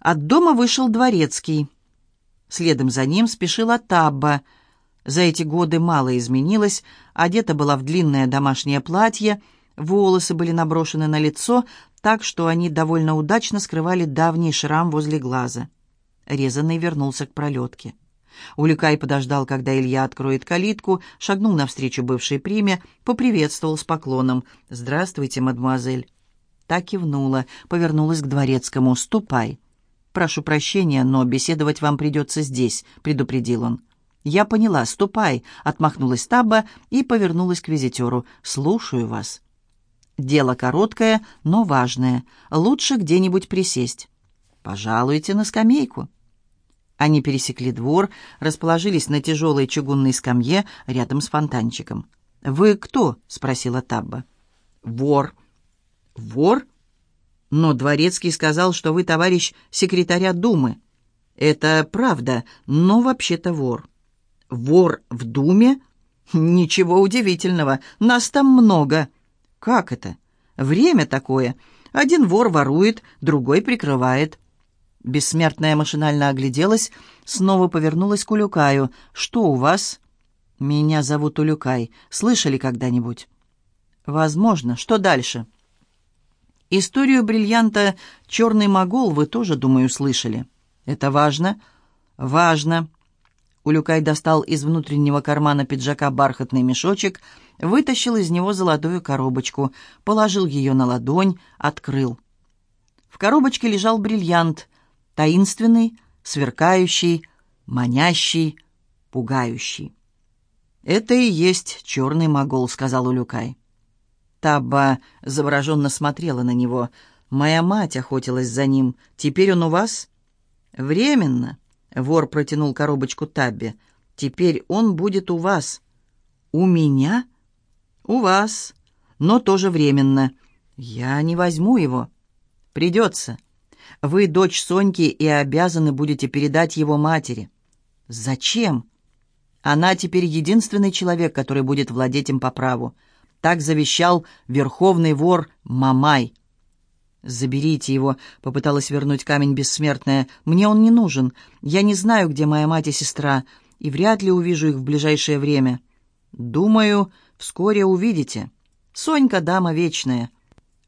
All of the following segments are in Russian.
От дома вышел дворецкий. Следом за ним спешила Табба. За эти годы мало изменилось, одета была в длинное домашнее платье, волосы были наброшены на лицо, так что они довольно удачно скрывали давний шрам возле глаза. Резанный вернулся к пролетке. Улюкай подождал, когда Илья откроет калитку, шагнул навстречу бывшей приме, поприветствовал с поклоном. «Здравствуйте, мадемуазель». Так кивнула, повернулась к дворецкому. «Ступай». «Прошу прощения, но беседовать вам придется здесь», — предупредил он. «Я поняла, ступай», — отмахнулась Табба и повернулась к визитеру. «Слушаю вас». «Дело короткое, но важное. Лучше где-нибудь присесть». «Пожалуйте на скамейку». Они пересекли двор, расположились на тяжелой чугунной скамье рядом с фонтанчиком. «Вы кто?» — спросила Табба. «Вор». «Вор?» Но Дворецкий сказал, что вы товарищ секретаря Думы. Это правда, но вообще-то вор. Вор в Думе? Ничего удивительного, нас там много. Как это? Время такое. Один вор ворует, другой прикрывает. Бессмертная машинально огляделась, снова повернулась к Улюкаю. «Что у вас?» «Меня зовут Улюкай. Слышали когда-нибудь?» «Возможно. Что дальше?» Историю бриллианта «Черный могол» вы тоже, думаю, слышали. Это важно? Важно. Улюкай достал из внутреннего кармана пиджака бархатный мешочек, вытащил из него золотую коробочку, положил ее на ладонь, открыл. В коробочке лежал бриллиант, таинственный, сверкающий, манящий, пугающий. «Это и есть черный могол», — сказал Улюкай. Табба завороженно смотрела на него. «Моя мать охотилась за ним. Теперь он у вас?» «Временно», — вор протянул коробочку Табби. «Теперь он будет у вас». «У меня?» «У вас. Но тоже временно. Я не возьму его». «Придется. Вы дочь Соньки и обязаны будете передать его матери». «Зачем?» «Она теперь единственный человек, который будет владеть им по праву». Так завещал верховный вор Мамай. «Заберите его», — попыталась вернуть камень бессмертная. «Мне он не нужен. Я не знаю, где моя мать и сестра, и вряд ли увижу их в ближайшее время. Думаю, вскоре увидите. Сонька — дама вечная».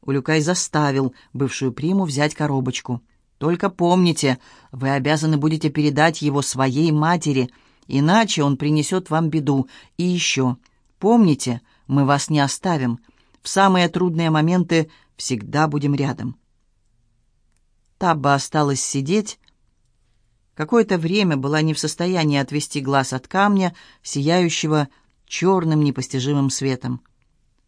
Улюкай заставил бывшую приму взять коробочку. «Только помните, вы обязаны будете передать его своей матери, иначе он принесет вам беду. И еще, помните, — мы вас не оставим. В самые трудные моменты всегда будем рядом». Табба осталась сидеть. Какое-то время была не в состоянии отвести глаз от камня, сияющего черным непостижимым светом.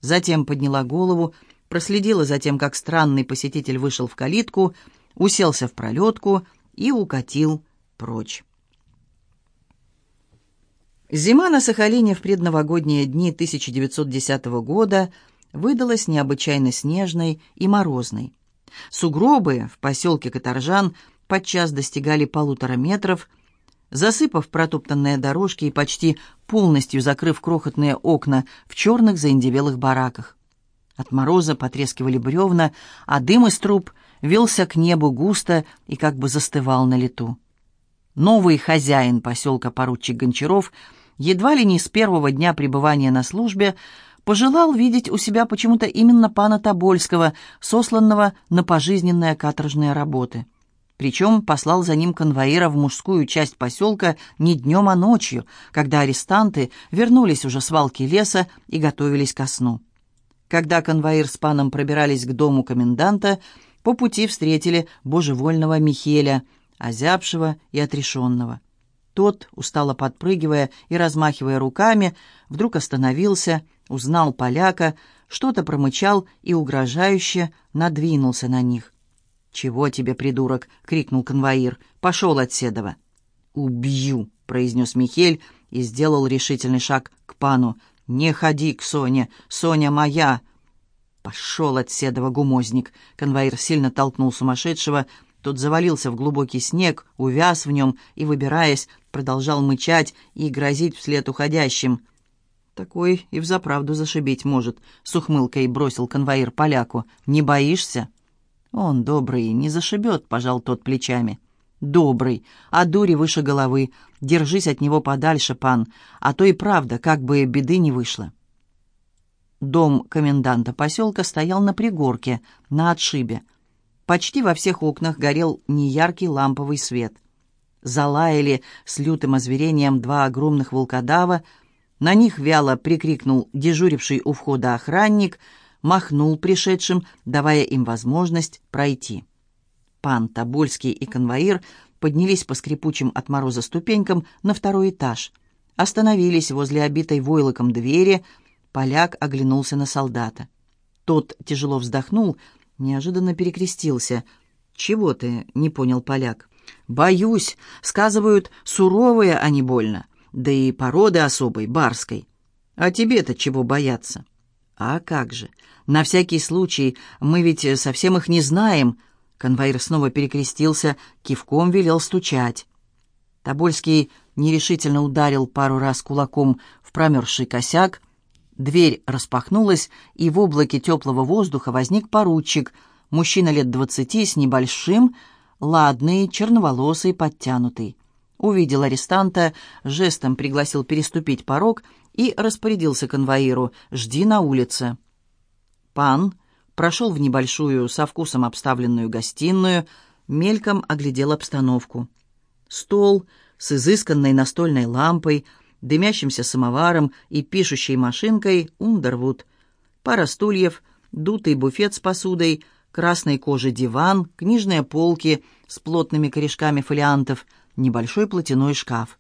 Затем подняла голову, проследила за тем, как странный посетитель вышел в калитку, уселся в пролетку и укатил прочь. Зима на Сахалине в предновогодние дни 1910 года выдалась необычайно снежной и морозной. Сугробы в поселке Каторжан подчас достигали полутора метров, засыпав протоптанные дорожки и почти полностью закрыв крохотные окна в черных заиндевелых бараках. От мороза потрескивали бревна, а дым из труб вился к небу густо и как бы застывал на лету. Новый хозяин поселка поручик Гончаров едва ли не с первого дня пребывания на службе пожелал видеть у себя почему-то именно пана Тобольского, сосланного на пожизненные каторжные работы. Причем послал за ним конвоира в мужскую часть поселка не днем, а ночью, когда арестанты вернулись уже с валки леса и готовились ко сну. Когда конвоир с паном пробирались к дому коменданта, по пути встретили божевольного Михеля – озябшего и отрешенного. Тот, устало подпрыгивая и размахивая руками, вдруг остановился, узнал поляка, что-то промычал и угрожающе надвинулся на них. «Чего тебе, придурок?» — крикнул конвоир. «Пошел от Седова!» «Убью!» — произнес Михель и сделал решительный шаг к пану. «Не ходи к Соне! Соня моя!» «Пошел от Седова, гумозник!» Конвоир сильно толкнул сумасшедшего, тот завалился в глубокий снег, увяз в нем и, выбираясь, продолжал мычать и грозить вслед уходящим. «Такой и взаправду зашибить может», — с ухмылкой бросил конвоир поляку. «Не боишься?» «Он добрый, не зашибет», — пожал тот плечами. «Добрый, а дури выше головы. Держись от него подальше, пан, а то и правда, как бы беды не вышло». Дом коменданта поселка стоял на пригорке, на отшибе. Почти во всех окнах горел неяркий ламповый свет. Залаяли с лютым озверением два огромных волкодава, на них вяло прикрикнул дежуривший у входа охранник, махнул пришедшим, давая им возможность пройти. Пан Тобольский и конвоир поднялись по скрипучим от мороза ступенькам на второй этаж, остановились возле обитой войлоком двери — Поляк оглянулся на солдата. Тот тяжело вздохнул, неожиданно перекрестился. «Чего ты?» — не понял поляк. «Боюсь. Сказывают, суровые, не больно. Да и породы особой, барской. А тебе-то чего бояться?» «А как же? На всякий случай, мы ведь совсем их не знаем». Конвоир снова перекрестился, кивком велел стучать. Тобольский нерешительно ударил пару раз кулаком в промерзший косяк, Дверь распахнулась, и в облаке теплого воздуха возник поручик, мужчина лет двадцати с небольшим, ладный, черноволосый, подтянутый. Увидел арестанта, жестом пригласил переступить порог и распорядился конвоиру «Жди на улице». Пан прошел в небольшую, со вкусом обставленную гостиную, мельком оглядел обстановку. Стол с изысканной настольной лампой — дымящимся самоваром и пишущей машинкой «Ундервуд», пара стульев, дутый буфет с посудой, красной кожи диван, книжные полки с плотными корешками фолиантов, небольшой платяной шкаф.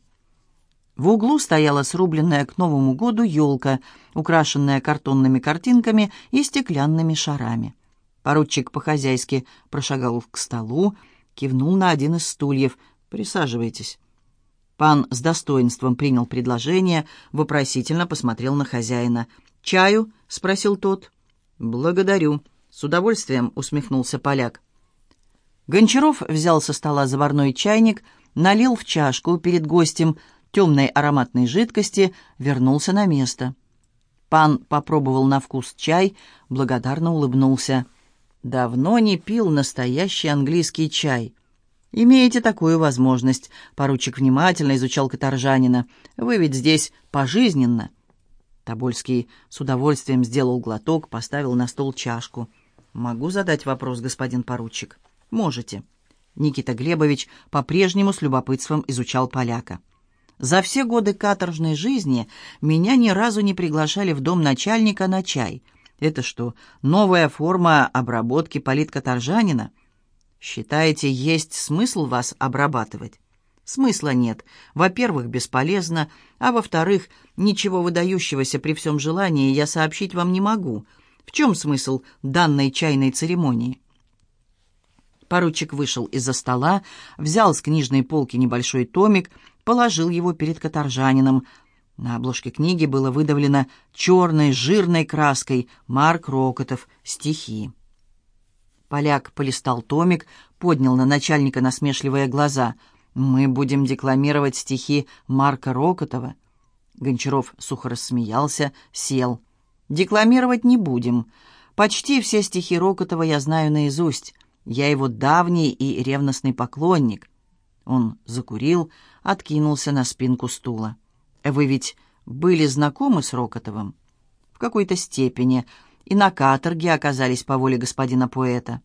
В углу стояла срубленная к Новому году елка, украшенная картонными картинками и стеклянными шарами. Поручик по-хозяйски прошагал к столу, кивнул на один из стульев. «Присаживайтесь». Пан с достоинством принял предложение, вопросительно посмотрел на хозяина. «Чаю?» — спросил тот. «Благодарю». С удовольствием усмехнулся поляк. Гончаров взял со стола заварной чайник, налил в чашку перед гостем темной ароматной жидкости, вернулся на место. Пан попробовал на вкус чай, благодарно улыбнулся. «Давно не пил настоящий английский чай». «Имеете такую возможность», — поручик внимательно изучал каторжанина. «Вы ведь здесь пожизненно». Тобольский с удовольствием сделал глоток, поставил на стол чашку. «Могу задать вопрос, господин поручик?» «Можете». Никита Глебович по-прежнему с любопытством изучал поляка. «За все годы каторжной жизни меня ни разу не приглашали в дом начальника на чай. Это что, новая форма обработки политкаторжанина?» Считаете, есть смысл вас обрабатывать? Смысла нет. Во-первых, бесполезно, а во-вторых, ничего выдающегося при всем желании я сообщить вам не могу. В чем смысл данной чайной церемонии? Поручик вышел из-за стола, взял с книжной полки небольшой томик, положил его перед каторжанином. На обложке книги было выдавлено черной жирной краской Марк Рокотов «Стихи». Поляк полистал томик, поднял на начальника насмешливые глаза. «Мы будем декламировать стихи Марка Рокотова». Гончаров сухо рассмеялся, сел. «Декламировать не будем. Почти все стихи Рокотова я знаю наизусть. Я его давний и ревностный поклонник». Он закурил, откинулся на спинку стула. «Вы ведь были знакомы с Рокотовым?» «В какой-то степени и на каторге оказались по воле господина поэта.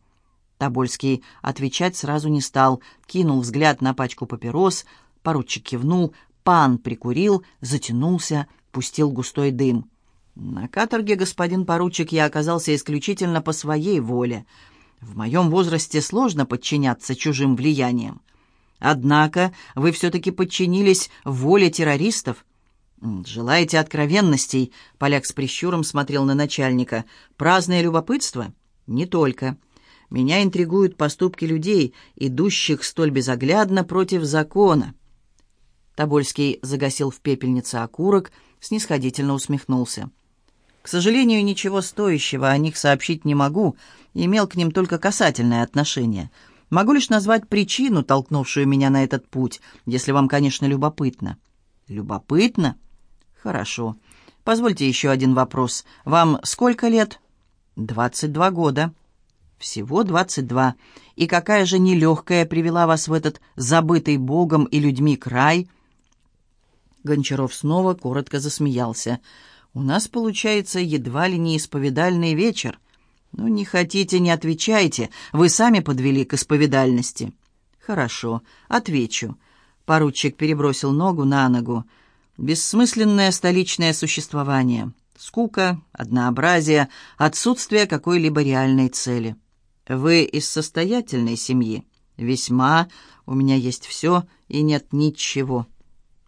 Тобольский отвечать сразу не стал, кинул взгляд на пачку папирос, поручик кивнул, пан прикурил, затянулся, пустил густой дым. На каторге, господин поручик, я оказался исключительно по своей воле. В моем возрасте сложно подчиняться чужим влияниям. Однако вы все-таки подчинились воле террористов, «Желаете откровенностей?» — поляк с прищуром смотрел на начальника. «Праздное любопытство?» «Не только. Меня интригуют поступки людей, идущих столь безоглядно против закона». Тобольский загасил в пепельнице окурок, снисходительно усмехнулся. «К сожалению, ничего стоящего о них сообщить не могу, имел к ним только касательное отношение. Могу лишь назвать причину, толкнувшую меня на этот путь, если вам, конечно, любопытно». «Любопытно?» «Хорошо. Позвольте еще один вопрос. Вам сколько лет?» «Двадцать два года». Всего двадцать два. И какая же нелегкая привела вас в этот забытый Богом и людьми край?» Гончаров снова коротко засмеялся. «У нас получается едва ли не исповедальный вечер. Ну, не хотите, не отвечайте. Вы сами подвели к исповедальности». «Хорошо, отвечу». Поручик перебросил ногу на ногу. «Бессмысленное столичное существование. Скука, однообразие, отсутствие какой-либо реальной цели. Вы из состоятельной семьи? Весьма. У меня есть все и нет ничего.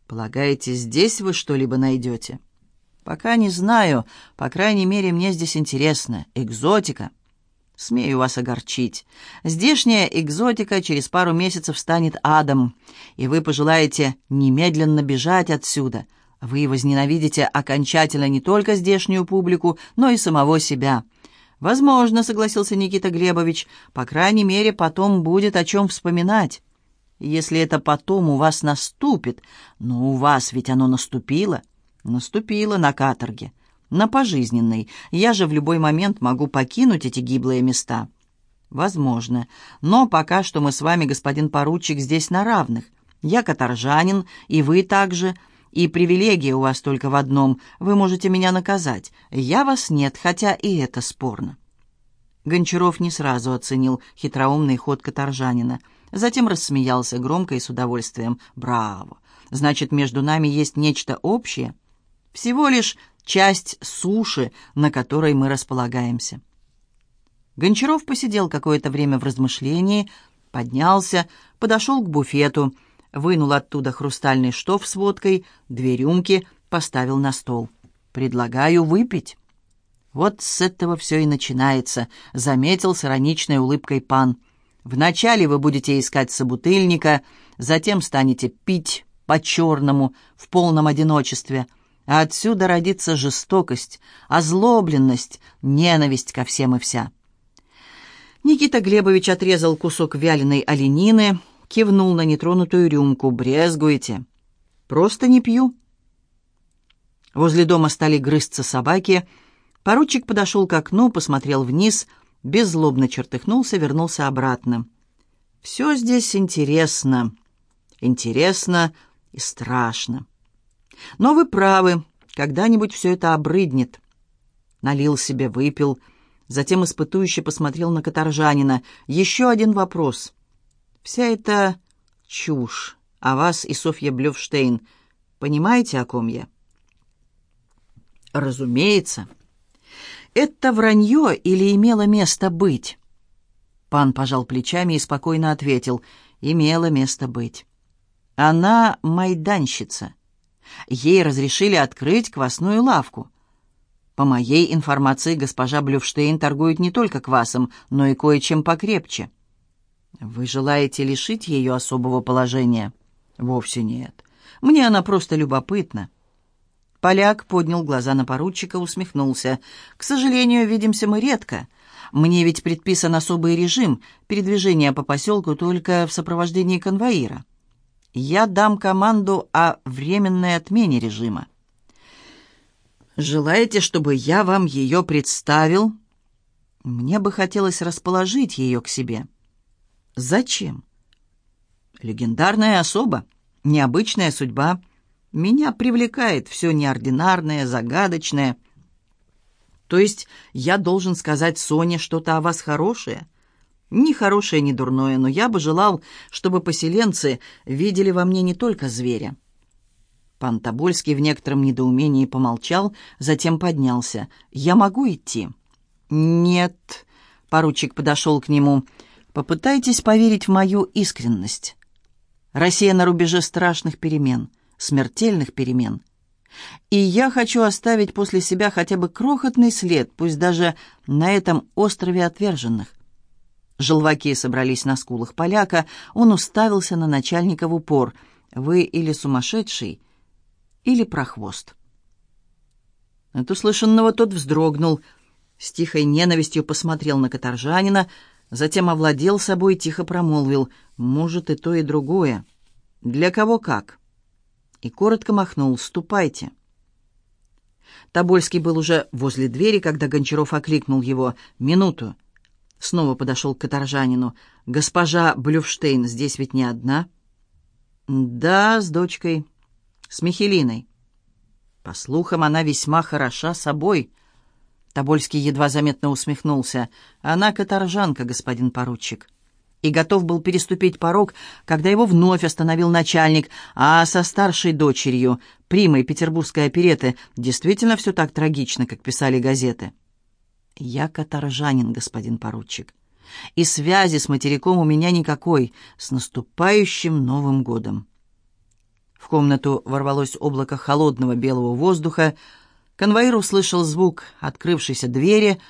Полагаете, здесь вы что-либо найдете? Пока не знаю. По крайней мере, мне здесь интересно. Экзотика. Смею вас огорчить. Здешняя экзотика через пару месяцев станет адом, и вы пожелаете немедленно бежать отсюда — вы возненавидите окончательно не только здешнюю публику, но и самого себя. Возможно, согласился Никита Глебович, по крайней мере, потом будет о чем вспоминать. Если это потом у вас наступит, но у вас ведь оно наступило. Наступило на каторге, на пожизненной. Я же в любой момент могу покинуть эти гиблые места. Возможно. Но пока что мы с вами, господин поручик, здесь на равных. Я каторжанин, и вы также – и привилегия у вас только в одном. Вы можете меня наказать. Я вас нет, хотя и это спорно». Гончаров не сразу оценил хитроумный ход каторжанина. Затем рассмеялся громко и с удовольствием. «Браво! Значит, между нами есть нечто общее? Всего лишь часть суши, на которой мы располагаемся». Гончаров посидел какое-то время в размышлении, поднялся, подошел к буфету — вынул оттуда хрустальный штоф с водкой, две рюмки, поставил на стол. «Предлагаю выпить». «Вот с этого все и начинается», — заметил с ироничной улыбкой пан. «Вначале вы будете искать собутыльника, затем станете пить по-черному, в полном одиночестве, а отсюда родится жестокость, озлобленность, ненависть ко всем и вся». Никита Глебович отрезал кусок вяленой оленины, кивнул на нетронутую рюмку. «Брезгуете?» «Просто не пью». Возле дома стали грызться собаки. Поручик подошел к окну, посмотрел вниз, беззлобно чертыхнулся, вернулся обратно. «Все здесь интересно. Интересно и страшно. Но вы правы, когда-нибудь все это обрыднет». Налил себе, выпил, затем испытующе посмотрел на каторжанина. «Еще один вопрос. Вся эта чушь о вас и Софье Блюфштейн. Понимаете, о ком я? Разумеется. Это вранье или имело место быть? Пан пожал плечами и спокойно ответил. Имело место быть. Она майданщица. Ей разрешили открыть квасную лавку. По моей информации, госпожа Блюфштейн торгует не только квасом, но и кое-чем покрепче. «Вы желаете лишить ее особого положения?» «Вовсе нет. Мне она просто любопытна». Поляк поднял глаза на поручика, усмехнулся. «К сожалению, видимся мы редко. Мне ведь предписан особый режим передвижения по поселку только в сопровождении конвоира. Я дам команду о временной отмене режима. Желаете, чтобы я вам ее представил? Мне бы хотелось расположить ее к себе». Зачем? Легендарная особа, необычная судьба. Меня привлекает все неординарное, загадочное. То есть я должен сказать Соне что-то о вас хорошее? Ни хорошее, ни дурное, но я бы желал, чтобы поселенцы видели во мне не только зверя. Пан Тобольский в некотором недоумении помолчал, затем поднялся. «Я могу идти?» «Нет», — поручик подошел к нему, — Попытайтесь поверить в мою искренность. Россия на рубеже страшных перемен, смертельных перемен. И я хочу оставить после себя хотя бы крохотный след, пусть даже на этом острове отверженных. Желваки собрались на скулах поляка, он уставился на начальника в упор. «Вы или сумасшедший, или прохвост». От услышанного тот вздрогнул, с тихой ненавистью посмотрел на каторжанина, Затем овладел собой, тихо промолвил «Может, и то, и другое. Для кого как?» И коротко махнул «Ступайте». Тобольский был уже возле двери, когда Гончаров окликнул его «Минуту». Снова подошел к каторжанину. «Госпожа Блюфштейн здесь ведь не одна?» «Да, с дочкой. С Михелиной. По слухам, она весьма хороша собой». Тобольский едва заметно усмехнулся. «Она каторжанка, господин поручик». И готов был переступить порог, когда его вновь остановил начальник, а со старшей дочерью, примой петербургской опереты, действительно все так трагично, как писали газеты. «Я каторжанин, господин поручик, и связи с материком у меня никакой. С наступающим Новым годом!» В комнату ворвалось облако холодного белого воздуха. Конвоир услышал звук открывшейся двери,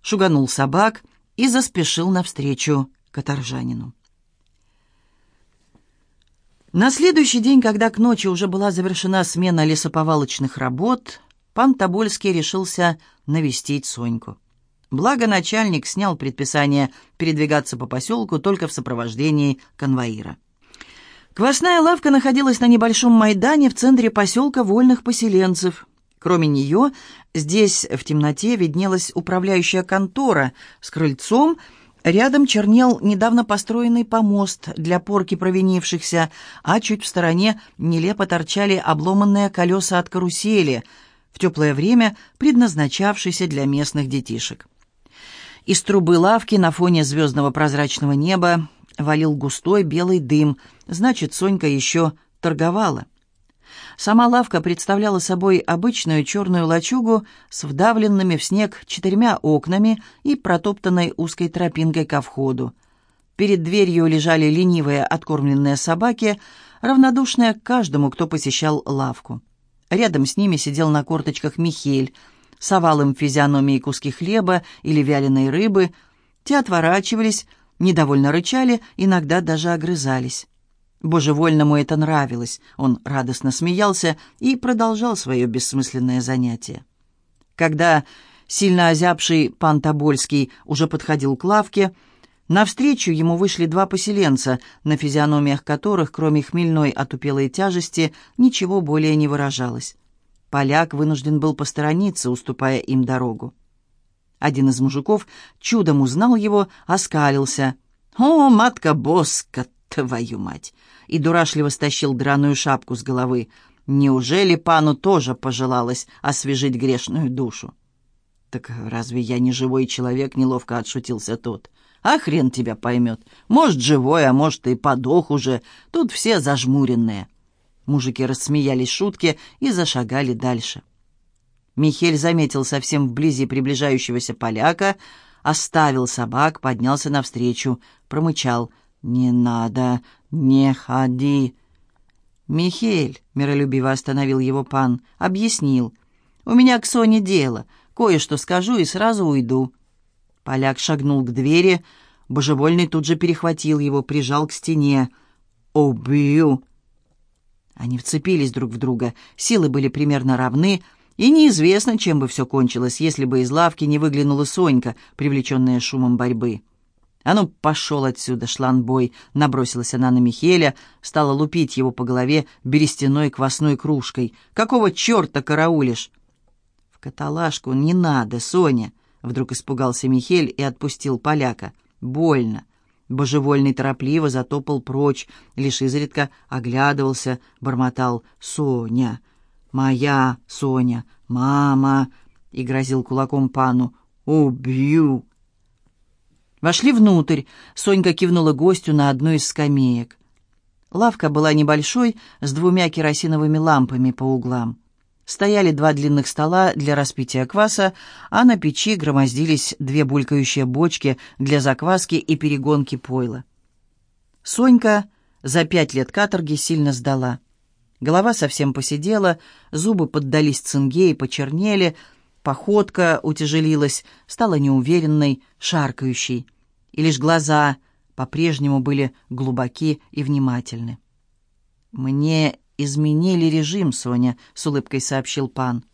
шуганул собак и заспешил навстречу каторжанину. На следующий день, когда к ночи уже была завершена смена лесоповалочных работ, пан Тобольский решился навестить Соньку. Благо начальник снял предписание передвигаться по поселку только в сопровождении конвоира. Квасная лавка находилась на небольшом майдане в центре поселка вольных поселенцев. Кроме нее, здесь в темноте виднелась управляющая контора с крыльцом, Рядом чернел недавно построенный помост для порки провинившихся, а чуть в стороне нелепо торчали обломанные колеса от карусели, в теплое время предназначавшиеся для местных детишек. Из трубы лавки на фоне звездного прозрачного неба валил густой белый дым, значит, Сонька еще торговала. Сама лавка представляла собой обычную черную лачугу с вдавленными в снег четырьмя окнами и протоптанной узкой тропинкой ко входу. Перед дверью лежали ленивые откормленные собаки, равнодушные к каждому, кто посещал лавку. Рядом с ними сидел на корточках Михель, совал им физиономии куски хлеба или вяленой рыбы. Те отворачивались, недовольно рычали, иногда даже огрызались. Божевольному это нравилось. Он радостно смеялся и продолжал свое бессмысленное занятие. Когда сильно озябший пан Тобольский уже подходил к лавке, навстречу ему вышли два поселенца, на физиономиях которых, кроме хмельной отупелой тяжести, ничего более не выражалось. Поляк вынужден был посторониться, уступая им дорогу. Один из мужиков чудом узнал его, оскалился. «О, матка-боска, твою мать!» и дурашливо стащил драную шапку с головы. Неужели пану тоже пожелалось освежить грешную душу? «Так разве я не живой человек?» — неловко отшутился тот. «А хрен тебя поймет. Может, живой, а может, и подох уже. Тут все зажмуренные». Мужики рассмеялись шутки и зашагали дальше. Михель заметил совсем вблизи приближающегося поляка, оставил собак, поднялся навстречу, промычал. «Не надо, «Не ходи!» «Михель», — миролюбиво остановил его пан, — объяснил. «У меня к Соне дело. Кое-что скажу и сразу уйду». Поляк шагнул к двери. Божевольный тут же перехватил его, прижал к стене. «Убью!» Они вцепились друг в друга. Силы были примерно равны, и неизвестно, чем бы все кончилось, если бы из лавки не выглянула Сонька, привлеченная шумом борьбы. «А ну, пошел отсюда, шланбой!» — набросилась она на Михеля, стала лупить его по голове берестяной квасной кружкой. «Какого черта караулишь?» «В каталажку не надо, Соня!» — вдруг испугался Михель и отпустил поляка. «Больно!» Божевольный торопливо затопал прочь, лишь изредка оглядывался, бормотал «Соня! Моя Соня! Мама!» и грозил кулаком пану «Убью!» Вошли внутрь. Сонька кивнула гостю на одну из скамеек. Лавка была небольшой, с двумя керосиновыми лампами по углам. Стояли два длинных стола для распития кваса, а на печи громоздились две булькающие бочки для закваски и перегонки пойла. Сонька за пять лет каторги сильно сдала. Голова совсем посидела, зубы поддались цинге и почернели, походка утяжелилась, стала неуверенной, шаркающей и лишь глаза по-прежнему были глубоки и внимательны. «Мне изменили режим, Соня», — с улыбкой сообщил пан.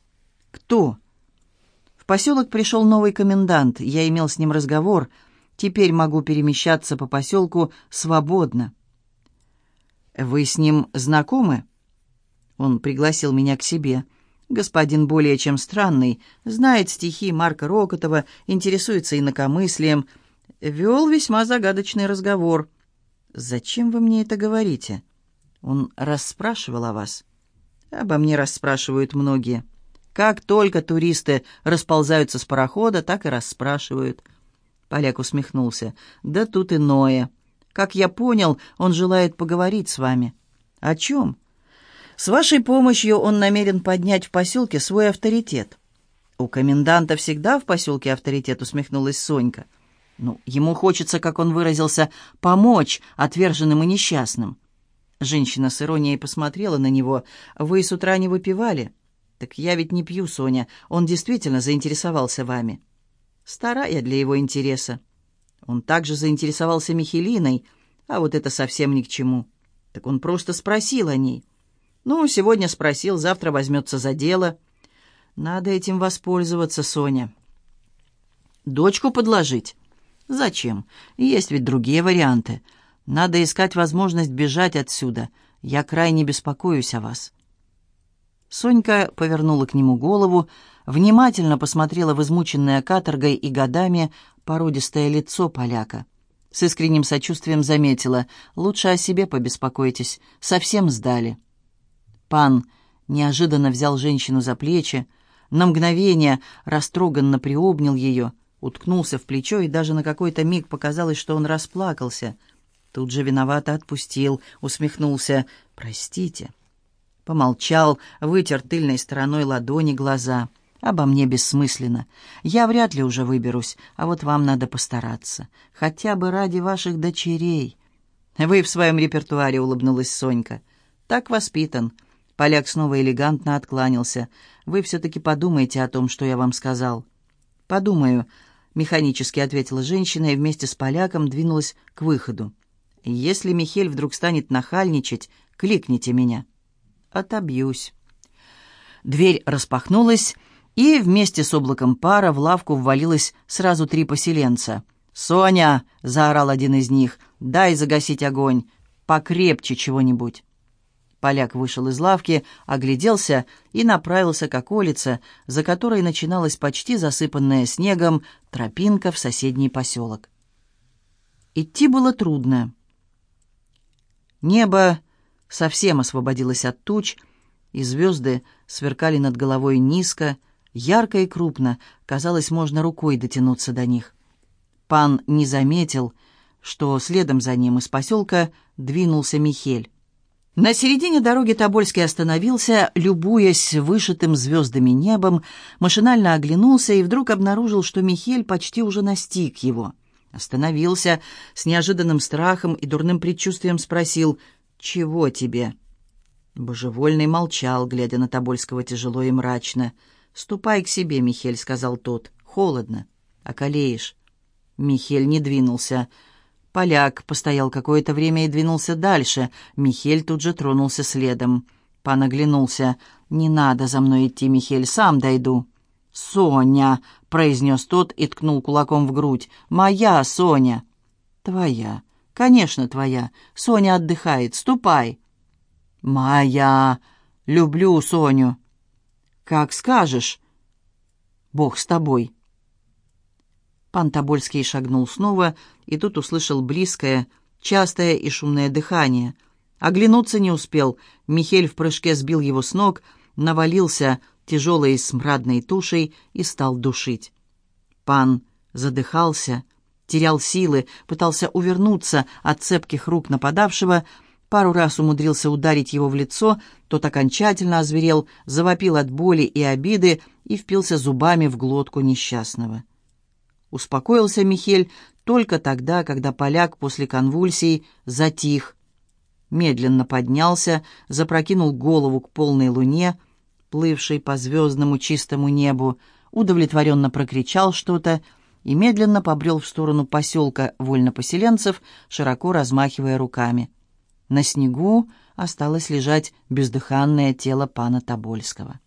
«Кто?» «В поселок пришел новый комендант. Я имел с ним разговор. Теперь могу перемещаться по поселку свободно». «Вы с ним знакомы?» Он пригласил меня к себе. Господин более чем странный, знает стихи Марка Рокотова, интересуется инакомыслием, вел весьма загадочный разговор. «Зачем вы мне это говорите?» Он расспрашивал о вас. Обо мне расспрашивают многие. Как только туристы расползаются с парохода, так и расспрашивают. Поляк усмехнулся. «Да тут иное. Как я понял, он желает поговорить с вами». «О чем?» «С вашей помощью он намерен поднять в поселке свой авторитет». «У коменданта всегда в поселке авторитет», — усмехнулась Сонька. «Ну, ему хочется, как он выразился, помочь отверженным и несчастным». Женщина с иронией посмотрела на него. «Вы с утра не выпивали?» «Так я ведь не пью, Соня. Он действительно заинтересовался вами». Старая для его интереса. Он также заинтересовался Михелиной, а вот это совсем ни к чему. Так он просто спросил о ней. Ну, сегодня спросил, завтра возьмется за дело. Надо этим воспользоваться, Соня. Дочку подложить? Зачем? Есть ведь другие варианты. Надо искать возможность бежать отсюда. Я крайне беспокоюсь о вас. Сонька повернула к нему голову, внимательно посмотрела в измученное каторгой и годами породистое лицо поляка. С искренним сочувствием заметила, «Лучше о себе побеспокойтесь, совсем сдали». Пан неожиданно взял женщину за плечи, на мгновение растроганно приобнял ее, уткнулся в плечо, и даже на какой-то миг показалось, что он расплакался. Тут же виновато отпустил, усмехнулся. «Простите». Помолчал, вытер тыльной стороной ладони глаза. «Обо мне бессмысленно. Я вряд ли уже выберусь, а вот вам надо постараться. Хотя бы ради ваших дочерей». «Вы в своем репертуаре», — улыбнулась Сонька. «Так воспитан». Поляк снова элегантно откланялся. «Вы все-таки подумайте о том, что я вам сказал». «Подумаю», — механически ответила женщина и вместе с поляком двинулась к выходу. «Если Михель вдруг станет нахальничать, кликните меня» отобьюсь». Дверь распахнулась, и вместе с облаком пара в лавку ввалилось сразу три поселенца. «Соня!» — заорал один из них. «Дай загасить огонь! Покрепче чего-нибудь!» Поляк вышел из лавки, огляделся и направился к околице, за которой начиналась почти засыпанная снегом тропинка в соседний поселок. Идти было трудно. Небо совсем освободилась от туч, и звезды сверкали над головой низко, ярко и крупно, казалось, можно рукой дотянуться до них. Пан не заметил, что следом за ним из поселка двинулся Михель. На середине дороги Тобольский остановился, любуясь вышитым звездами небом, машинально оглянулся и вдруг обнаружил, что Михель почти уже настиг его. Остановился, с неожиданным страхом и дурным предчувствием спросил «Чего тебе?» Божевольный молчал, глядя на Тобольского тяжело и мрачно. «Ступай к себе, Михель», — сказал тот. «Холодно. Околеешь». Михель не двинулся. Поляк постоял какое-то время и двинулся дальше. Михель тут же тронулся следом. Пан оглянулся. «Не надо за мной идти, Михель, сам дойду». «Соня!» — произнес тот и ткнул кулаком в грудь. «Моя Соня!» «Твоя!» «Конечно, твоя. Соня отдыхает. Ступай». «Моя. Люблю Соню». «Как скажешь». «Бог с тобой». Пан Тобольский шагнул снова, и тут услышал близкое, частое и шумное дыхание. Оглянуться не успел. Михель в прыжке сбил его с ног, навалился тяжелой смрадной тушей и стал душить. Пан задыхался, — терял силы, пытался увернуться от цепких рук нападавшего, пару раз умудрился ударить его в лицо, тот окончательно озверел, завопил от боли и обиды и впился зубами в глотку несчастного. Успокоился Михель только тогда, когда поляк после конвульсий затих, медленно поднялся, запрокинул голову к полной луне, плывшей по звездному чистому небу, удовлетворенно прокричал что-то и медленно побрел в сторону поселка вольнопоселенцев, широко размахивая руками. На снегу осталось лежать бездыханное тело пана Тобольского.